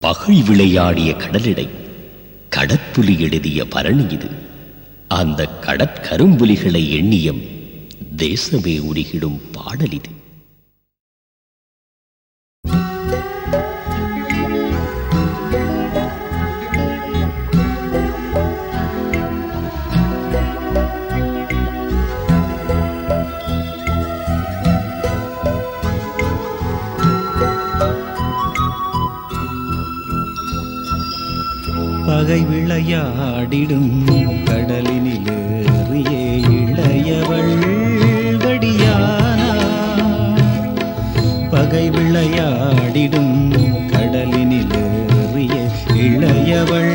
பகை விளையாடிய கடலிடை கடற்புலி எழுதிய பரணி இது. அந்த கடற்கரும்புலிகளை எண்ணியம் தேசமே உருகிடும் பாடல் இது. பகை விளையாடிடும். கடலினிலேறிய இளையவள் வடியானா பகை விளையாடிடும். கடலினிலேறிய இளையவள்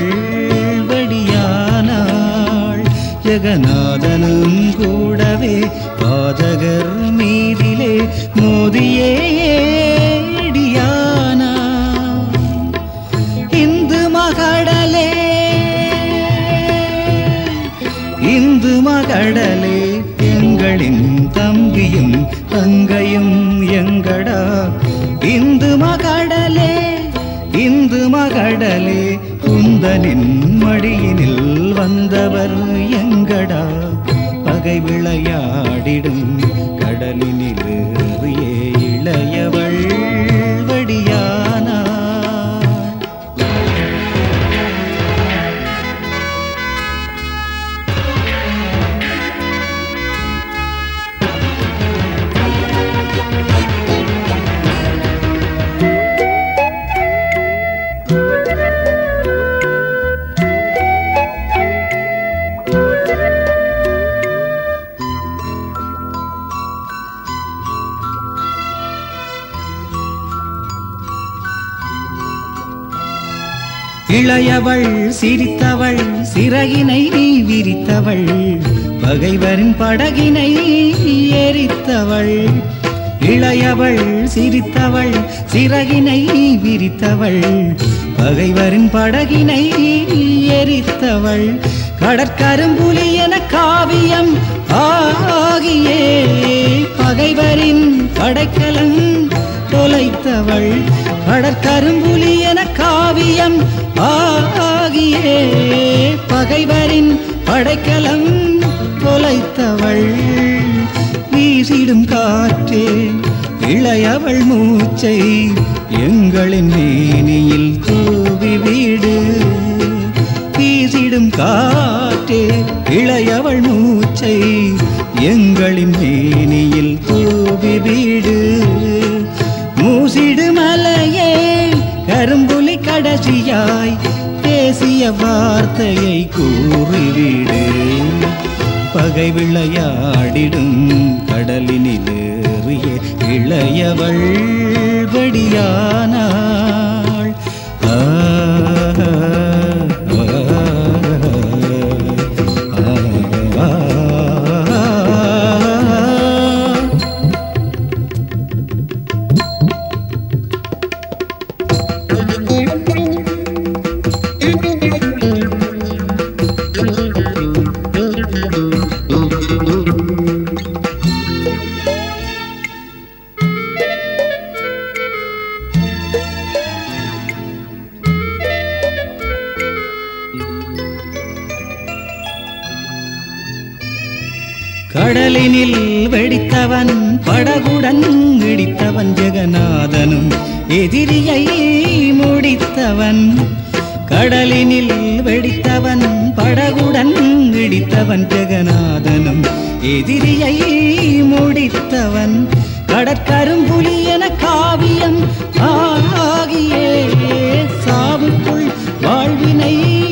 வடியானாள். ஜெகநாதனும் கூடவே பாதகர் மீதிலே மோதியே எங்களின் தம்பியும் தங்கையும் எங்கடா? இந்து மகடலே இந்து மகடலே குந்தனின் மடியினில் வந்தவர் எங்கடா? பகை விளையாடிடும் கடலினில் இளையவள் சிரித்தவள் சிறகினை விரித்தவள் பகைவரின் படகினை எரித்தவள் இளையவள் சிரித்தவள் சிறகினை விரித்தவள் பகைவரின் படகினை எரித்தவள் கடற்கரும்புலி என காவியம் ஆகியே பகைவரின் படைக்கலன் தொலைத்தவள் கடற்கரும்புலி என காவியம் ஆகியே. பகைவரின் படைக்கலம் தொலைத்தவள். வீசிடும் காற்றே இளையவள் மூச்சை எங்களின் மேனியில் தூவி வீடு. வீசிடும் காற்றே இளையவள் மூச்சை எங்களின் மேனியில் தூவி வீடு. கடைசியாய் பேசிய வார்த்தையை கூறிவிடு. பகை விளையாடிடும் கடலினிலேறிய இளையவள் படியானாள் கடலினில் வெடித்தவன் படகுடன் இடித்தவன் ஜெகநாதனும் எதிரியை முடித்தவன். கடலினில் வெடித்தவன் படகுடன் இடித்தவன் ஜெகநாதனும் எதிரியை முடித்தவன். கடற்கரும்புலி என காவியம் ஆகியே சாவுக்குள் வாழ்வினை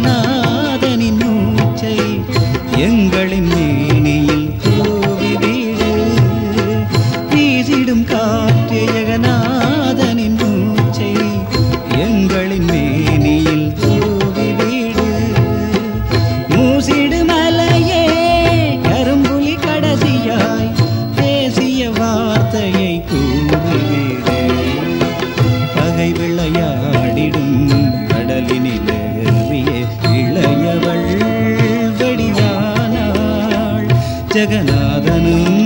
நாதனின் மூச்சை எங்களின் மேனியில் தூவி வீடு வீசிடும் காற்று ஜெகநாதனின் ஜெகநாதனும்